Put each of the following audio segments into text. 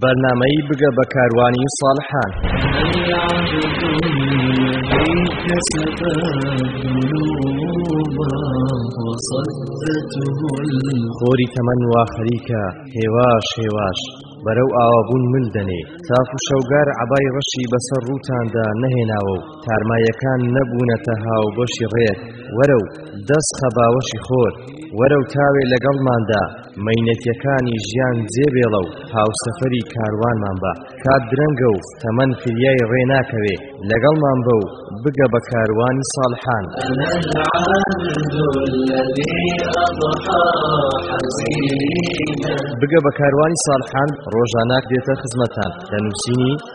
بەرنامەی بگە بە کاروانی ساڵحان خۆری تەمەن وا خەریکە هێواش هێواش بەرەو ئاوابوون مل دەنێ تاف و شەوگار عبای ڕەشی بەسەر ڕووتاندا نەهێناوە و تارمایەکان نەبوونەتە هاو بەشی ڕێت وەرە و دەست خەباوەشی خۆر وەرە و تاوێ لەگەڵماندا مەینەتیەکانی ژیان جێ بێڵە و هاوسەفەری کاروانمان بە کات درەنگە و تەمەن فریای ڕێ ناکەوێ لەگەڵمان بە و بگە بە کاروانی ساڵحان بگە بە کاروانی ساڵحان ڕۆژاناک دێتە خزمەتان لە نووسینی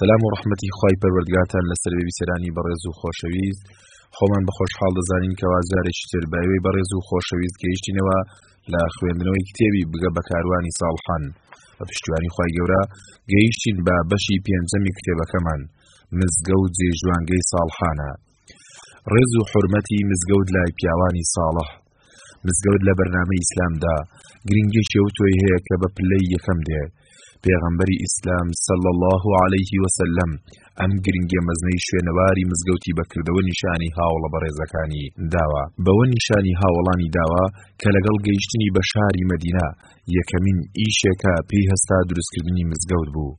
سلام و ڕحمەتی خی پەروەردگاتان لەسەر ویسەرانی بەڕێز و خۆشەویست خۆمان بە خۆشحاڵ دەزانین کەوا جارێکی تر بەوەی بەڕێز و خۆشەویست گەیشتینەوە لە خوێندنەوەی کتێبی بگە بە کاروانی ساڵحان بە پشتیوانی خی گەورە گەیشتین بە بەشی پێنجەمی کتێبەکەمان مزگە و جێژوانگەی ساڵحانە ڕێز و حرمەتی مزگەوت لای پیاوانی ساڵح مزگەوت لە بەرنامە ئیسلامدا گرنگێکی ئەو تۆی هەیە کە بە پلەی یەکەم دێ پێغەمبەری ئیسلام سەل الله عليه وسلم ئەم گرنگێ مەزنەی شوێنەواری مزگەوتی بەکردەوە نیشانی هاوڵە بەڕێزەکانی داوە بەوە نیشانی هاوڵانی داوە کە لەگەڵ گەیشتنی بە شاری مەدینا یەکەمین ئیشێکە پێی هەستا دروستکردنی مزگەوت بوو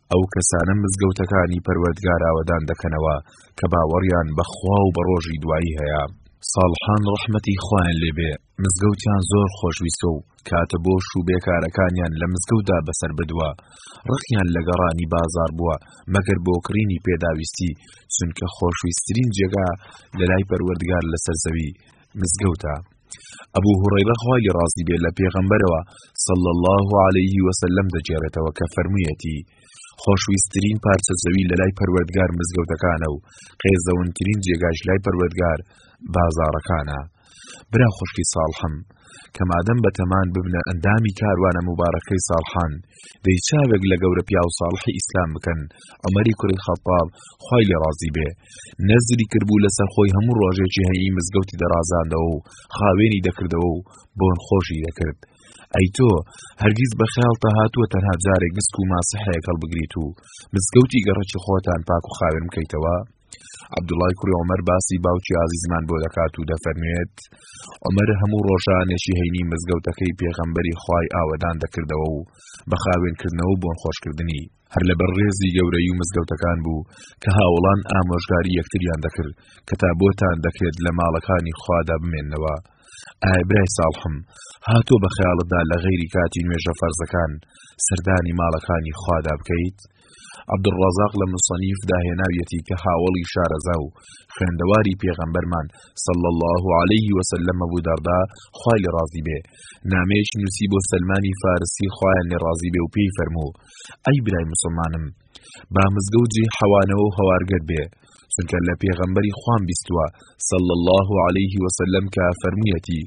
ئەو کەسانە مزگەوتەکانی پەروەردگار ئاوەدان دەکەنەوە کە باوەڕیان بە خوا و بە ڕۆژی دوایی هەیە ساڵحان ڕەحمەتی خوایان لێبێ مزگەوتیان زۆر خۆشویستە و کاتە بۆش و بێکارەکانیان لە مزگەوتدا بەسەر بدووە ڕقیان لە گەڕانی بازار بووە مەگەر بۆ کڕینی پێداویستی چونکە خۆشویستترین جێگا لە لای پەروەردگار لەسەر زەوی مزگەوتە ئەبو هوڕەیرە خوای لێ ڕازی بێ لە پێغەمبەرەوە صلی الله علیه وسلم دەگێڕێتەوە کە فەرموویەتی خۆشویستترین پارچە زەوی لە لای پەروەردگار مزگەوتەکانە و قێزەونترین جێگاش لای پەروەردگار بازاڕەکانە برا خوشکی ساڵحم کە مادەم بە تەمان ببنە ئەندامی کاروانە مبارەکەی ساڵحان دەی چاوێک لە گەورە پیا و ساڵحی ئیسلام بکەن عمەری کوری خەتاب خوای لێ ڕازی بێ نەزری کردبوو لەسەر خۆی هەموو ڕۆژێکی هەیی مزگەوتی دەڕازاندەوە و خاوێنی دەکردەوە و بۆن خۆشی دەکرد ئەی تۆ هەرگیز بە خیاڵتە هاتووە تەنها جارێک مسک و ماسحەیەک هەڵبگریت و مزگەوتی گەڕەکی خۆتان پاک و خاوێن بکەیتەوە عبدوڵای کوری عمر باسی باوکی ئازیزمان بۆ دەکات و دەفەرمێت عمر هەموو ڕۆژانێکی هەینی مزگەوتەکەی پێغەمبەری خوای ئاوەدان دەکردەوە و بە خاوێنکردنەوە بۆن خۆشکردنی هەر لەبەر ڕێزی گەورەیی و مزگەوتەکان بوو کە هاوڵان ئامۆژگاری یەکتریان دەکرد کە تا بۆتان دەکرێت لە ماڵەکانی خوادا بمێنەوە ئای برای ساڵحم هاتۆ بە خەیاڵتدا لە غەیری کاتی نوێژە فەرزەکان سەردانی ماڵەکانی خوادا بکەیت عبدڕازاق لە مسەنیف داهێناویەتی کە هاوڵی شارەزا و خوێندەواری پێغەمبەرمان سەل الله عليه وسلمە بوو دەردا خوای لە ڕازی بێ نامەیەکی نووسی بۆ سلمانی فارسی خوایان لە ڕازی بێ و پێی فەرموو ئەی برای مسلمانم با مزگەوت جێی حەوانەوە و هەوارگەر بێ چونکە لە پێغەمبەری خوان بیستوە صلى الله عليه وسلم کە فەرموویەتی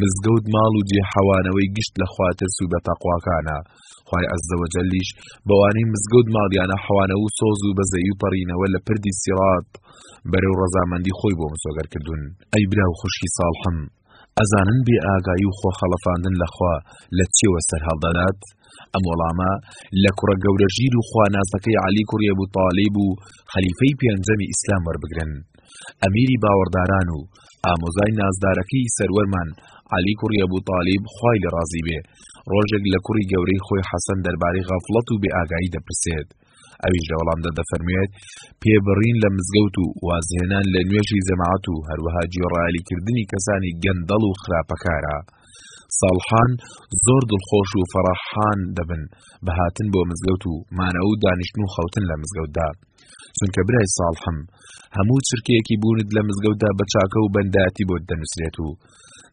مزگەوت ماڵ و جێ حەوانەوەی گشت لە خواترس و بە تەقواکانە خی ئەزەوەجەلیش بەوانەی مزگەوت ماڵیانە حەوانە و سۆز و بەزەی و پەڕینەوە لە پردی سیڕات بەرەو ڕەزامەندی خۆی بۆ مسۆگەر کردوون ئەی برا و خوشکی ساڵحم ئەزانن بێ ئاگایی و خۆخەڵەتاندن لە خوا لە چیەوە سەرهەڵدەدات؟ ئەم وەڵامە لە کوڕە گەورە ژیر و خواناسەکەی عەلی کوڕی ئەبو تالیب و خەلیفەی پێنجەمی ئیسلام وەربگرن ئەمیری باوەڕداران و ئامۆزای نازدارەکەی سەروەرمان عەلی کوڕی ئەبو تالیب خوای لە ڕازی بێ ڕۆژێک لە کوڕی گەورەی خۆی حەسەن دەربارەی غەفڵەت و بێ ئاگایی دەپرسێت ئەویش لە وەڵامدا دەفەرموێت پێبڕین لە مزگەوت و وازهێنان لە نوێژی جەماعەت و هەروەها جۆڕالیکردنی کەسانی گەندەڵ و خراپەکارە ساڵحان زۆر دڵخۆش و فەڕەحان دەبن بە هاتن بۆ مزگەوت و مانە و دانیشتن و خەوتن لە مزگەوتدا چونکە برای ساڵحم هەموو چرکەیەکی بوونت لە مزگەوتدا بە چاکە و بەنداتی بۆت دەنووسێت و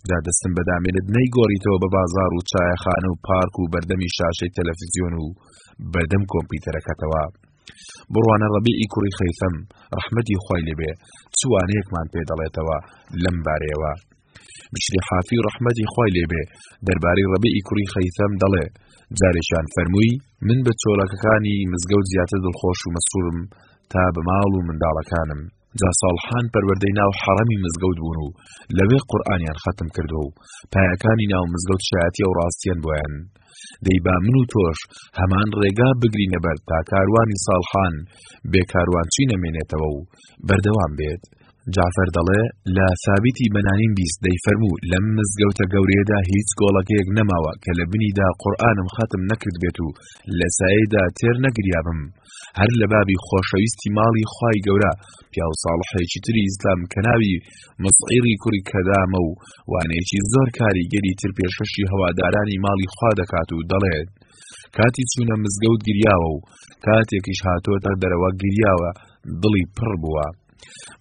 جا دەستم بەدامێنت نەیگۆڕیتەوە بە بازار و چایەخانە و پارک و بەردەمی شاشەی تەلەفزیۆن و بەردەم کۆمپیوتەرەکەتەوە بڕوانە ڕەبیعی کوڕی خەیفەم ڕەحمەتی خۆی لێبێ چوانەیەکمان پێ دەڵێتەوە لەم بارەیەوە بشری حافی ڕەحمەتی خۆی لێبێ دەربارەی ڕەبیعی کوڕی خەیفەم دەڵێ جارێکیان فەرمووی من بە چۆلەکەکانی مزگەوت زیاتر دڵخۆش و مەسرورم تا بە ماڵ و منداڵەکانم جا ساڵحان پەروەردەی ناو حەڕەمی مزگەوت بوون و لەوێ قورئانیان خەتم کردووە و پایەکانی ناو مزگەوت شایەتی ئەو ڕاستیان بۆیان دەی با من و تۆش هەمان ڕێگا بگرینە بەر تا کاروانی ساڵحان بێ کاروانچی نەمێنێتەوە و بەردەوام بێت جعفر دەڵێ لە سابیتی بەنانین بیست دەی فەرموو لەم مزگەوتە گەورەیەدا هیچ گۆڵەکەیەک نەماوە کە لە بنیدا قورآانم خەتم نەکرد بێت و لە سایدا تێر نەگریابم هەر لە بابی خۆشەویستی ماڵی خوای گەورە پیاو ساڵحێکی تری ئیسلام کە ناوی مسعیری کوڕی کەدامە و وانەیەکی زۆر کاریگەری تر پێشەشی هەوادارانی ماڵی خوا دەکات و دەڵێت کاتی چوونە مزگەوت گریاوە و کاتێکیش هاتۆتە دەرەوە گریاوە دڵی پڕ بووە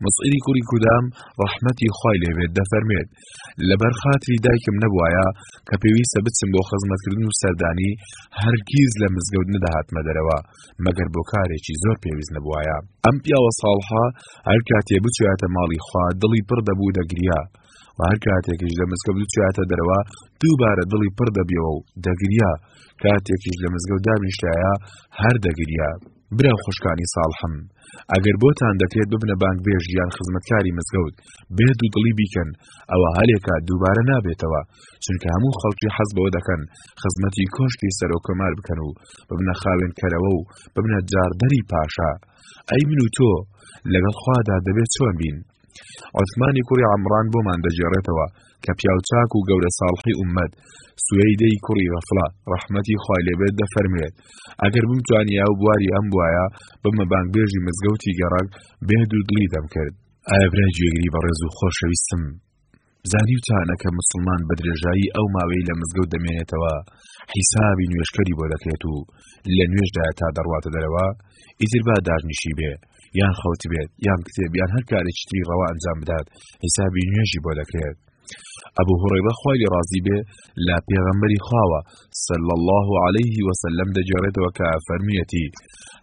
مسئری کوری کودام ڕەحمەتی خوای لێبێت دەفەرمێت لەبەر خاتری دایکم نەبوایە کە پێویستە بچم بۆ خزمەتکردن و سەردانی هەرگیز لە مزگەوت نەدەهاتمە دەرەوە مەگەر بۆ کارێکی زۆر پێویست نەبوایە ئەم پیاوە ساڵحە هەر کاتێ بچواتە ماڵی خوا دڵی پڕ دەبوو دەگریا و هەر کاتێکیش لە مزگەوت بچواتە دەرەوە دووبارە دڵی پڕ دەبیەوە و دەگریا کاتێکیش لە مزگەوت دانیشتایە هەر دەگریا برا و خوشکانی ساڵحم ئەگەر بۆتان دەکرێت ببنە بانگبێژ یان خزمەتکاری مزگەوت بێ دوودڵی بیکەن ئەوە هەلێکە دووبارە نابێتەوە چونکە هەموو خەڵکی حەز بەوە دەکەن خزمەتی کۆشکی سەرۆکەمار بکەن و ببنە خاوێن کەرەوە و ببنە جاردەری پاشا ئەی من و تۆ لەگەڵ خوادا دەبێت چۆن بین عثمانی کوڕی عمران بۆمان دەگێڕێتەوە کە پیاو چاک و گەورە ساڵحی ئومەت سوێیدەی کوڕی غەفڵە ڕەحمەتی خوای لێبێت دەفەرموێت ئەگەر بمتوانیا و بواری ئەم بواە بمە بانگبێژی مزگەوتی گەڕک بێد و دڵی دەمکرد ئایا برای گوێگری بەڕێز و خۆشەویستم زانیوتانە کە مسلمان بە درێژایی ئەو ماوەی لە مزگەوت دەمێنێتەوە حیسابی نوێشکەری بۆ دەکرێت و لە نوێشدا تا دەڕواتە دەرەوە ئیتر با دارنیشی بێ یان خەوت بێت یان کتێب یان هەر کارێکی تری ڕەوا ئەنجام بدات حیسابی نوێژی بۆ دەکرێت ئەبوو هڕێبە خوای لە ڕازی بێ لا پێغەمبەری خواوە سل الله عليه وسلم دەگەڕێتەوە کە فەرمیەتی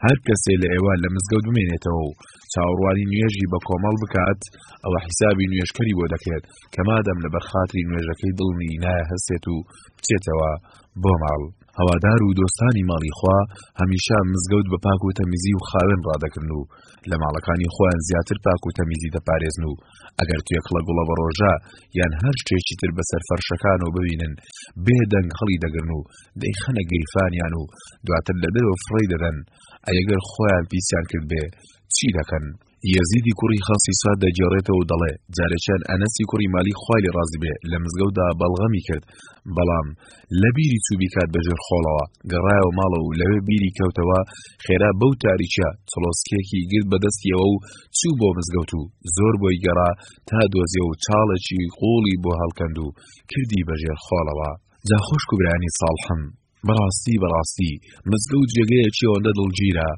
هەر کەسێ لە ئێوە لە مزگەوت بمێنێتەوە و چاوەڕوانی نوێژی بە کۆمەڵ بکات ئەوە حیسابی نوێژکەری بۆ دەکرێت کە مادەم لە بەرخاتری نوێژەکەی دڵنی نایە هەسێت و بچێتەوە بۆ ماڵ هەوادار و دۆستانی ماڵی خوا هەمیشە مزگەوت بە پاک و تەمیزی و خاوێن ڕادەکردن و لە ماڵەکانی خۆیان زیاتر پاک و تەمیزی دەپارێزن و ئەگەر توێکڵە گوڵە بە ڕۆژە یان هەر شتێکی تر بەسەر فەرشەکانەوە ببینن بێ دەنگ هەڵی دەگرن و دەیخەنە گریفانیان و دواتر لە دەرەوە فڕی دەدەن ئەگەر خۆیان پیسیان کرد بێ چی دەکەن یەزیدی کوڕی خەڵسی سەعد دەگێڕێتەوە و دەڵێ، جارێکیان ئەنەسی کوڕی مالیک خوای لێ ڕازی بێ لە مزگەوتدا بەڵغەمی کرد، بەڵام لە بیری چوو بیکات بە ژێر خۆڵەوە، گەڕایەوە ماڵەوە و لەوێ بیری کەوتەوە خێرا بەو تاریکیە چڵۆسکێکی گرت بە دەستیەوە و چوو بۆ مزگەوت و زۆر بۆی گەڕا تا دۆزیەوە و چاڵێکی قووڵی بۆ هەڵکەند و کردی بە ژێر خۆڵەوە. جا خوشک و برایانی ساڵحم، بەڕاستی بەڕاستی مزگەوت جێگەیەکی ئەوەندە دڵگیرە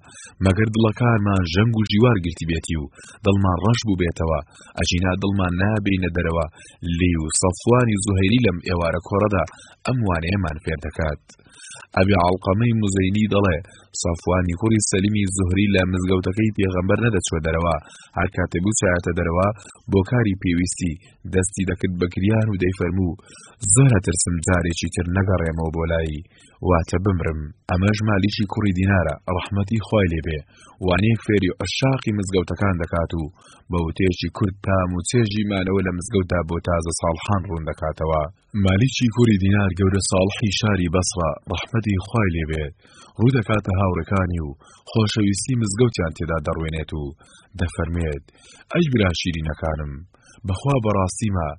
مەگەر دڵەکانمان ژەنگ و ژیوار گرتبێتی و دڵمان ڕەش بووبێتەوە ئەجینا دڵمان نابینە دەرەوە لی و سەفوانی زوهەیری لەم ئێوارە کۆڕەدا ئەم وانەیەمان فێر دەکات ئەبی عڵقەمەی مزەینی دەڵێ سەفوانی کوڕی سەلیمی زوهری لە مزگەوتەکەی پێغەمبەر نەدەچوە دەرەوە هەر کاتێ بوچایەتە دەرەوە بۆ کاری پێویستی دەستی دەکرد بە گریان و دەیفەرموو زۆر ئەترسم جارێکی تر نەگەڕێمەوە بۆ لای واتە بمرم ئەمەش مالیکی کوڕی دینارە ڕەحمەتی خۆی لێبێ وانەیەک فێری عشاقی مزگەوتەکان دەکات و بە وتەیەکی کورت تام و چێژی مانەوە لە مزگەوتدا بۆ تازە ساڵحان ڕوون دەکاتەوە مالیکی کوری دینار گەورە ساڵحی شاری بەسڕە ڕەحمەتی خوای لێبێ ڕوو دەکاتە هاوڕەکانی و خۆشەویستی مزگەوتیان تێدا دەڕوێنێت و دەفەرمێت ئەی برا شیرینەکانم بەخوا بەڕاستیمە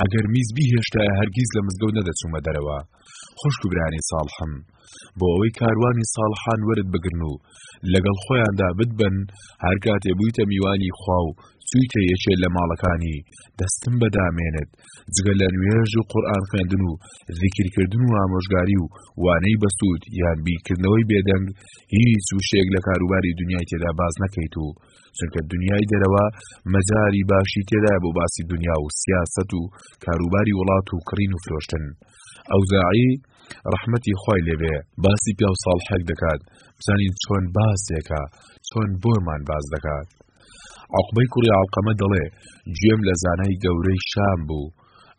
ئەگەر میز بیهێشتایە هەرگیز لە مزگەوت نەدەچوومە دەرەوە خوشک و برانی ساڵحم بۆ ئەوەی کاروانی ساڵحان وەرت بگرن و لەگەڵ خۆیاندا بتبن هەر کاتێ بوویتە میوانی خوا و چوویتە یەکێ لە ماڵەکانی دەستم بەدامێنت جگە لە نوێژ و قورئان خوێندن و ذیکرکردن و ئامۆژگاری و وانەی بەسوود یان بیرکردنەوەی بێدەنگ هیچ وشەیەک لە کاروباری دنیای تێدا باز نەکەیت و چونکە دنیای دەرەوە مەجاری باشی تێدا بۆ باسی دنیا و سیاست و کاروباری وڵات و کڕین و فرۆشتن ئەوزاعی ڕەحمەتی خۆی لێبێ باسی پیاو ساڵحێک دەکات بزانین چۆن باسێکە چۆن بۆمان باز دەکات عقبەی کوڕی عەڵقەمە دەڵێ گوێم لە زانای گەورەی شام بوو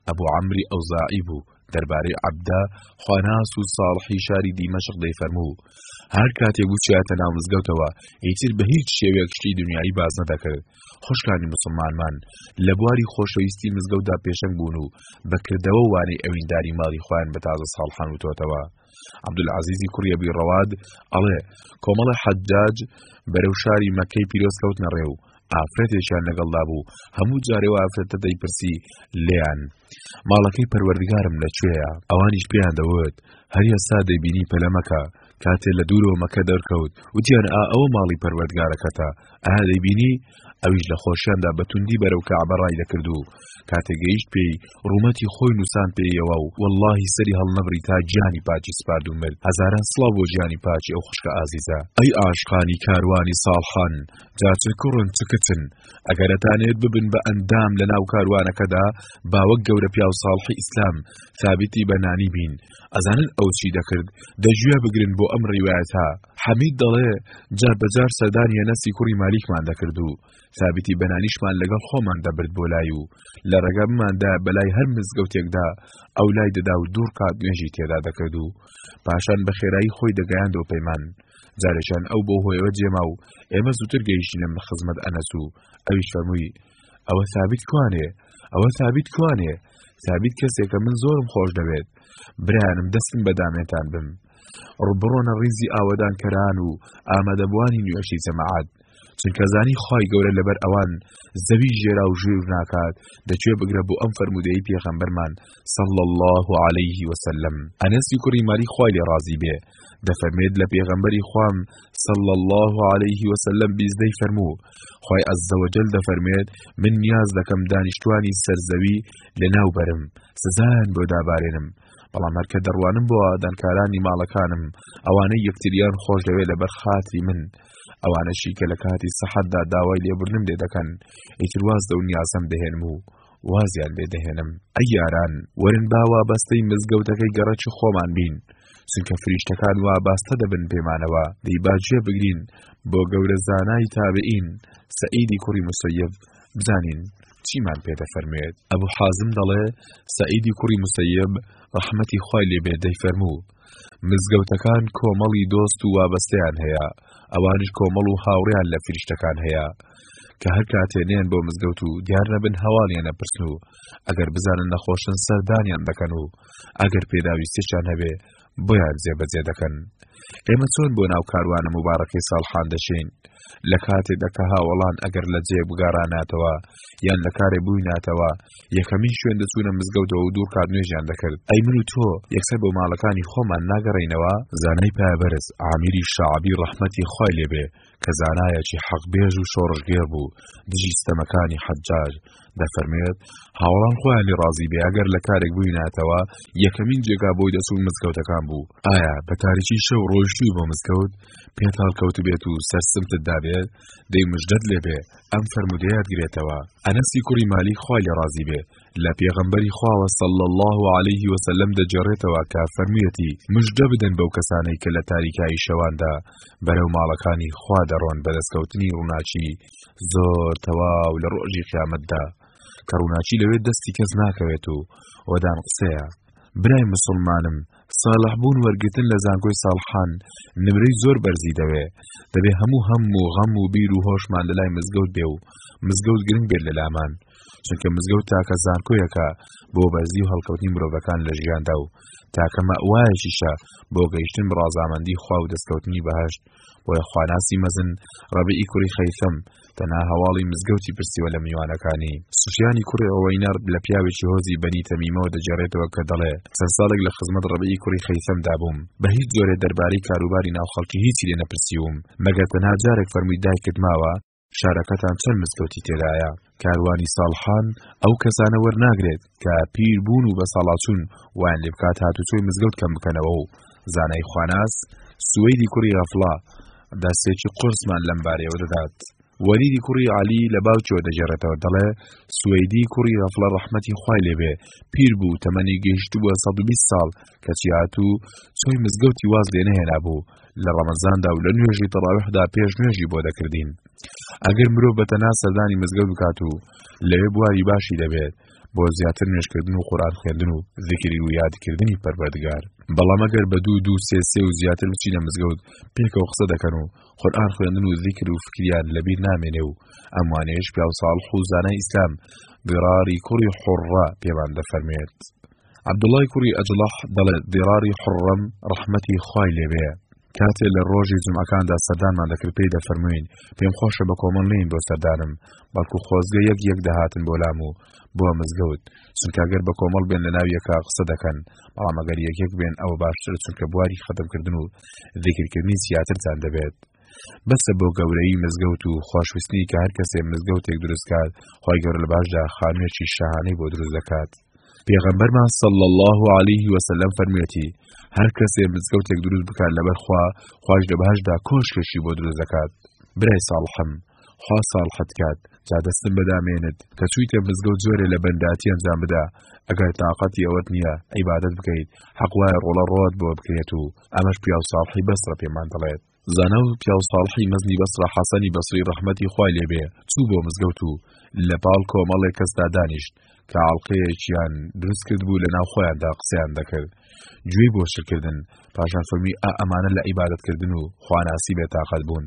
ئەبو عەمری ئەوزاعی بوو دەربارەی عەبدە خواناس و ساڵحی شاری دیمەشق دەیفەرموو هەر کاتێک بچاتە ناو مزگەوتەوە ئیتر بە هیچ شێوەیەک شتی دنیایی باز نەدەکرد خوشکانی مسلمانمان لە بواری خۆشەویستی مزگەوتدا پێشەنگ بوون و بەکردەوە وانەی ئەوینداری ماڵی خۆیان بە تازە ساڵحان وتۆتەوە عەبدولعەزیزی کوڕی ئەبی ڕەواد ئەڵێ، کۆمەڵە حەجاج بەرەو شاری مەککەی پیرۆز کەوتنە ڕێ و ئافرەتێکیان لەگەڵدا بوو، هەموو جارێ و ئافرەتە دەیپرسی لێیان، ماڵەکەی پەروەردگارم لەکوێیە؟ ئەوانیش پێیان دەوت، هەر ئێستا دەیبینی پەلە مەکە، کاتێ لە دوورەوە مەککە دەرکەوت، وتیان ئا ئەوە ماڵی پەروەردگارەکەتە، ئەها دەیبینی ئەویش لە خۆشیاندا بەتوندی بەرەو کەعبە ڕای دەکرد و کاتێ گەیشت پێی ڕوومەتی خۆی نووسان پێیەوە و واللهی سەری هەڵنەبری تا گیانی پاکی سپارد و مرد هەزاران سڵاو بۆ گیانی پاکی ئەو خوشکە ئازیزە ئەی ئاشقانی کاروانی ساڵحان جا چ کوڕن چ کچن ئەگەر ئەتانێت ببن بە ئەندام لە ناو کاروانەکەدا باوەک گەورە پیاو ساڵحی ئیسلام ثابتی بە نانی بین ئەزانن ئەو چی دەکرد دەگوێ بگرن بۆ ئەم ڕیوایەتە حەمید دەڵێ، جار بە جار سەردانی ئەنەسی کوڕی مالیکمان دەکرد و سابیتی بەنانیشمان لەگەڵ خۆمان دەبرد بۆ لای و لە ڕێگا بماندا بە لای هەر مزگەوتێکدا ئەو لای دەدا و دوو ڕکات نوێژی تێدا دەکرد و پاشان بە خێرایی خۆی دەگەیاندەوە پەیمان جارێکیان ئەو بۆ هۆیەوە جێما و ئێمە زووتر گەیشتینە من خزمەت ئەنەس و ئەویش فەرمووی ئەوە سابیت کوانێ ئەوە سابیت کوانێ سابیت کەسێکە من زۆرم خۆش دەوێت برایانم دەستم بە دامێنتان بم بڕۆنە ڕیزی ئاوەدانکەران و ئامادەبووانی نوێژی جەماعەت چونکە زانی خی گەورە لەبەر ئەوان زەوی ژێرا و ژوور ناکات دەکوێ بگرە بۆ ئەم فرەرمودەی پێغەمبەرمان صلى الله عليه وسلم ئەنەسی کوڕی ماری خوای لێ ڕازی بێ دەفەرمێت لە پێغەمبەری خوام صلى الله عليه وسلم بیزدەی فەرموو خی ئەزەوەجل دەفەرمێت من نیاز دەکەم دانیشتوانی سەرزەوی لە ناوبەرم سزان بۆ دابارێنم بەڵام هەرکە دەڕوانم بۆ ئادانکارانی ماڵەکانم ئەوانەی یەکتریان خۆش دەوێت لە بەرخاتری من ئەوانەشی کە لە کاتی سەحەتدا داوای لێبرنم لێ دەکەن ئیترواز دە و نیازم دەهێنم و وازیان لێ دەهێنم ئەی یاران وەرن باوا بەستەی مزگەوتەکەی گەڕەچ خۆمان بین چونکە فریشتەکان وا باستە دەبن پێمانەوە دەیباجیە بگرین بۆ گەورە زانای تابعین سەعیدی کوڕی مسەیب بزانین چیمان پێ دەفەرموێت؟ ئەبو حازم دەڵێ، سەعیدی کوڕی موسەیب، ڕەحمەتی خوای لێ بێت دەیفەرموو، مزگەوتەکان کۆمەڵی دۆست و وابەستەیان هەیە، ئەوانیش کۆمەڵ و هاوڕێیان لە فریشتەکان هەیە، کە هەر کاتێ نێن بۆ مزگەوت و دیار نەبن هەواڵیان ئەپرسن و ئەگەر بزانن نەخۆشن سەردانیان دەکەن و ئەگەر پێداویستیشیان هەبێ بۆیان جێبەجێ دەکەن ئێمە چۆن بۆ ناو کاروانە مبارەکەی ساڵحان دەشین لە کاتێدا کە هاوەڵان ئەگەر لە جێ بگاراناتەوە یان لە کارێ بووی ناتەوە یەکەمین شوێن دەچوونە مزگەوتەوە و دوور کات نوێژیان دەکرد ئەی من و تۆ یەکسەر بۆ ماڵەکانی خۆمان ناگەڕینەوە زانای پابەرز ئامیری شعبی ڕەحمەتی خوای لێبێ کە زانایەکی حەقبێژ و شۆڕشگێڕ بوو دژی ستەمەکانی حەجاج، دەفەرموێت، هاوەڵان خۆیان لێ ڕازی بێ ئەگەر لە کارێک بوویناتەوە، یەکەمین جێگا بۆی دەچوون مزگەوتەکان بوو، ئایا بە تاریکی شەو ڕۆیشتووی بۆ مزگەوت، پێت هەڵکەوتبێت و سەرسمتت دابێت، دەی مژدەت لێ بێ ئەم فەرموودەیەت گرێتەوە. ئەنەسی کوڕی مالیک خوای لێ ڕازی بێ لە پێغەمبەری خواوە صلی اللە علیه و سلم دەگێڕێتەوە کە فەرموویەتی مژدە بدەن بەو کەسانەی کە لە تاریکایی شەواندا بەرەو ماڵەکانی خوا دەڕۆن بە دەستکەوتنی ڕووناکی زۆر تەواو لە ڕۆژی قیامەتدا کە ڕووناکی لەوێ دەستی کەس ناکەوێت و وەدان قسەیە برای مسلمانم ساڵح بوون وەرگتن لە زانکۆی ساڵحان نمرەی زۆر بەرزی دەوێ دەبێ هەموو هەم و غەم و بیر و هۆشمان لەلای مزگەوت بێ و مزگەوت گرنگ بێت لەلامان چونکە مزگەوت تاکە زانکۆیەکە بۆ بەرزی و هەڵکەوتنی مرۆڤەکان لە ژیاندا و تاکە مەوایەکیشە بۆ گەیشتن بڕازامەندی خوا و دەستکەوتنی بەهشت بۆیە خواناسی مەزن ڕەبی کوڕی خەیسەم تەنها هەواڵی مزگەوتی پرسیوە لە میوانەکانی سوفیانی کوڕی ئەوەینەر لە پیاوێکی هۆزی بەنی تەمیمەوە دەجێڕێتەوە کە دەڵێ چەند ساڵێک لە خزمەت ڕەبی کوڕی خەیسەم دابووم بە هیچ جۆرێ دەربارەی کاروباری ناوخەڵکی هیچی لێ نەپرسیوم مەگەر تەنها جارێک فەرمووی دایکت ماوە شارەکەتان چەند مزگەوتی تێدایە؟ کاروانی ساڵحان ئەو کەسانە وەرناگرێت کە پیر بوون و بەساڵاچوون وایان لێ بکات هاتوچۆی مزگەوت کەم بکەنەوە و زانای خواناس سوەیدی کوڕی غەفڵە دەستێکی قورسمان لەم بارەیەوە دەدات وەلیدی کوڕی علی لە باوکیەوە دەگێڕێتەوە دەڵێ سوەیدی کوڕی غەفڵە ڕەحمەتی خوای لێبێ پیر بوو تەمەنی گەیشتبووە 120 ساڵ کەچی هاتوو سۆی مزگەوتی واز لێ نەهێنا بوو لە ڕەمەزاندا و لە نوێژی تەڕاویحدا پێش نوێژی بۆ دەکردین ئەگەر مرۆڤ بە تەنها سەردانی مزگەوت بکات و لەوێ بواری باشی دەبێت بۆ زیاتر نوێشکردن و قورآن خوێندن و ذکری و یادکردنی پەروەردگار بەڵام ئەگەر بە دوو دوو سێ سێ و زیاتر بچینە مزگەوت پێکەوە قسە دەکەن و قورآن خوێندن و ذکر و فکریان لەبیر نامێنێ و ئەموانەیەش پیاو ساڵح و زانای ئیسلام گراری کوڕی حڕە پێمان دەفەرمێت عەبدوڵای کوڕی ئەجڵەح دەڵێت دیڕاری حڕەم ڕەحمەتی خوای لێ بێ کاتێ لە ڕۆژی جمعەکاندا سەردانمان دەکرد پێی دەفەرمووین پێم خۆشە بە کۆمەڵ نین بۆ سەردانم بەڵکو خۆزگە یەک یەک دەهاتن بۆ لام و بۆ مزگەوت چونکەگەر بە کۆمەڵ بێن لە ناو یەکا قسە دەکەن بەڵام ئەگەر یەکێک بێن ئەوە باشترە چونکە بواری خەتمکردن و ذیکردنی زیاترتان دەبێت بەسە بۆ گەورەیی مزگەوت و خۆشویستنی کە هەر کەسێ مزگەوتێک دروست کات خی گەور لە باشدا خانوێکی شەهانەی بۆ دروست دەکات پێغەمبەرمان سەڵ الله عليه وسلم فەرموێتی هەر کەسێ مزگەوتێک دروست بکات لەبەر خوا خوش لە باشدا کۆشکێکی بۆ دروست دەکات برای ساڵحم خوا ساڵحەت کات جا دەستم بەدامێنت کە چوویتە مزگەوت زۆرێ لە بەنداتی ئەنجام بدا ئەگەر تااقەتی ئەوەت نییە عیبادت بکەیت حەقوایە ڕۆڵە ڕۆت بۆ بکرێت و ئەمەش پیاو ساڵحی بەسرە پێمان دەڵێت زانا و پیاو ساڵحی مەزنی بەسرە حەسەنی بەسری ڕەحمەتی خوای لێبێ چوو بۆ مزگەوت و لە پاڵ کۆمەڵێک کەسدا دانیشت کە ئاڵلقەیەکیان دروست کرد بوو لە ناو خۆیاندا قسەیان دەکرد گوێی بۆ شکردن پاشان فەرمی ئا ئەمانە لە عیبادەتکردن و خواناسی بێتاقەت بوون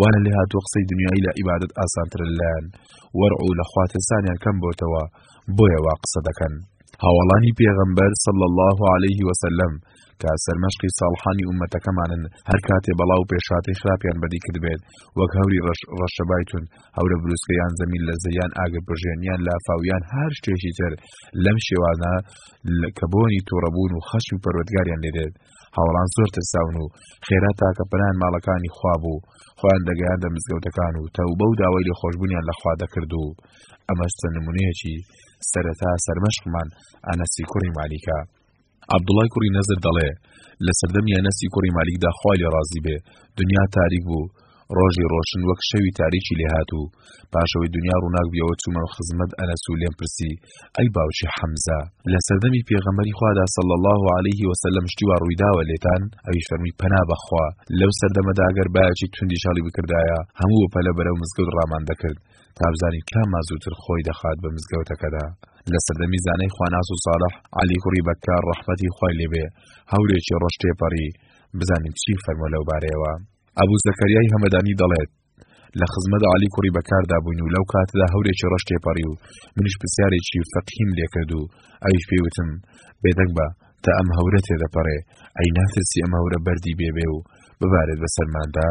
وانە لێ هاتووە قسەی دنیای لە عیبادت ئاسانترە لەلایەن وەرع و لە خواتەسانیان کەم بۆتەوە بۆیەوە قسە دەکەن هاوڵانی پێغەمبەر صل الله عليه وسلم کە سەرمەشقی ساڵحانی ئومەتەکەمانن هەر کاتێ بەڵا و پێشاتەی خراپیان بەدی کردبێت وەک هەوری ڕەش ڕەشەبای تون هەورە بروسکەیان زەمین لە زەیان ئاگر پرژێنیان لافاویان هەر شتێکی تر لەم شێوانە کە بۆنی تووڕەبوون و خەشم و پەروەردگاریان لێدێت هاوڵان زۆر ترساون و خێرا تاکە پەنان ماڵەکانی خوا بوو خۆیان دەگەیاندە مزگەوتەکان و تەوبە و داوای لە خۆشببوونیان لەخوا دەکرد و ئەمەش چەند نمونەیەکی سەرەتا سەرمەشقمان ئەنەسی کوڕی مالیکە عەبدوڵای کوڕی نەزر دەڵێ، لە سەردەمی ئەنەسی کوڕی مالیکدا خوای لێ ڕازی بێ، دنیا تاریک بوو، ڕۆژی ڕۆشن وەک شەوی تاریکی لێ هات و پاش ئەوەی دنیا ڕووناک بوی ئەوە چوومە خزمەت ئەنەس و لێم پرسی، ئەی باوکی حەمزە! لە سەردەمی پێغەمبەری خوادا صلی اللە علیه و سلم شتی وا ڕووی داوە لێتان؟ ئەویش فەرمووی، پەنا بە خوا، لەو سەردەمەدا ئەگەر بایەکی توندیش هەڵی بکردایە، هەموو بە پەلە بەرەو مزگەوت ڕامان دەکرد. تا بزانین کام ما زووتر خۆی دەخات بە مزگەوتەکەدا لە سەردەمی زانای خواناس و ساڵح علی کوڕی بەکار ڕەحمەتی خوای لێبێ هەورێکی ڕۆژ تێپەڕی بزانین چی فەرمۆ لەو بارەیەوە ئەبوو زەکەریای هەمەدانی دەڵێت لە خزمەت علی کوڕی بەکاردا بووین و لەو کاتدا هەورێکی ڕەش تێپەڕی و منیش پرسیارێکی فەقیم لێکرد و ئەویش پێوتم بێدەنگ بە تا ئەم هەورە تێدەپەڕێ ئەی ناترسی ئەم هەورە بەردی بێبێ و ببارێت بەسەرماندا